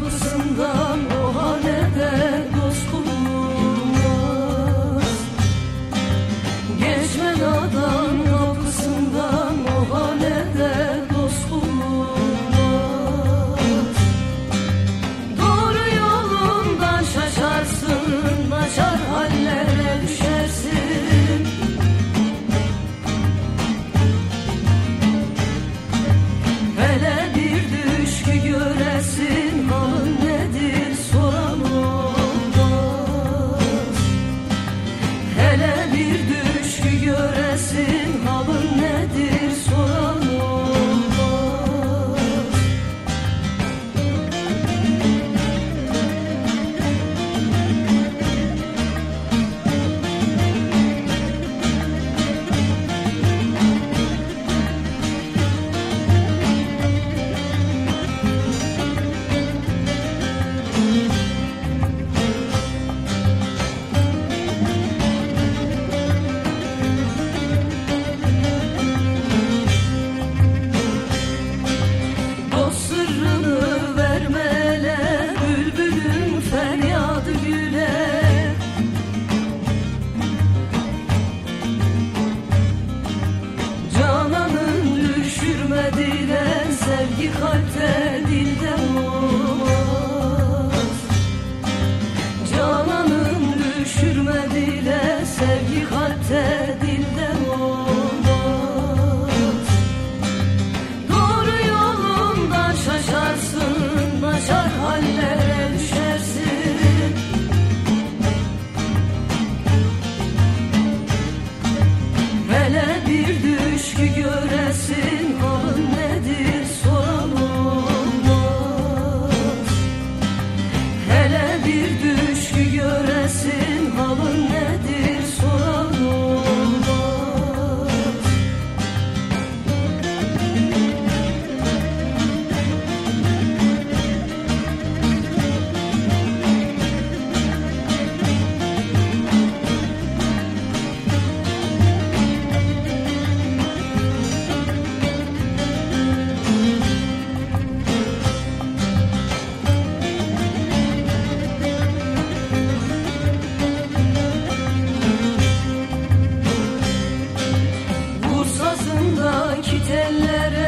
kapısında Git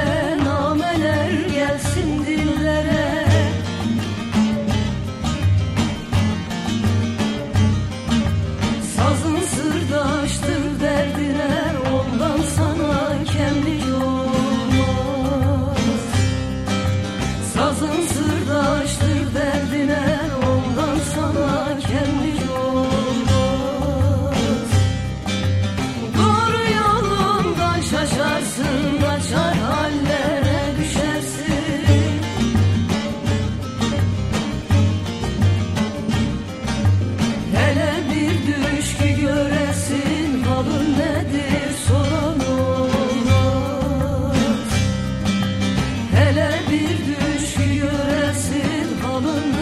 Hele bir düş göresin halın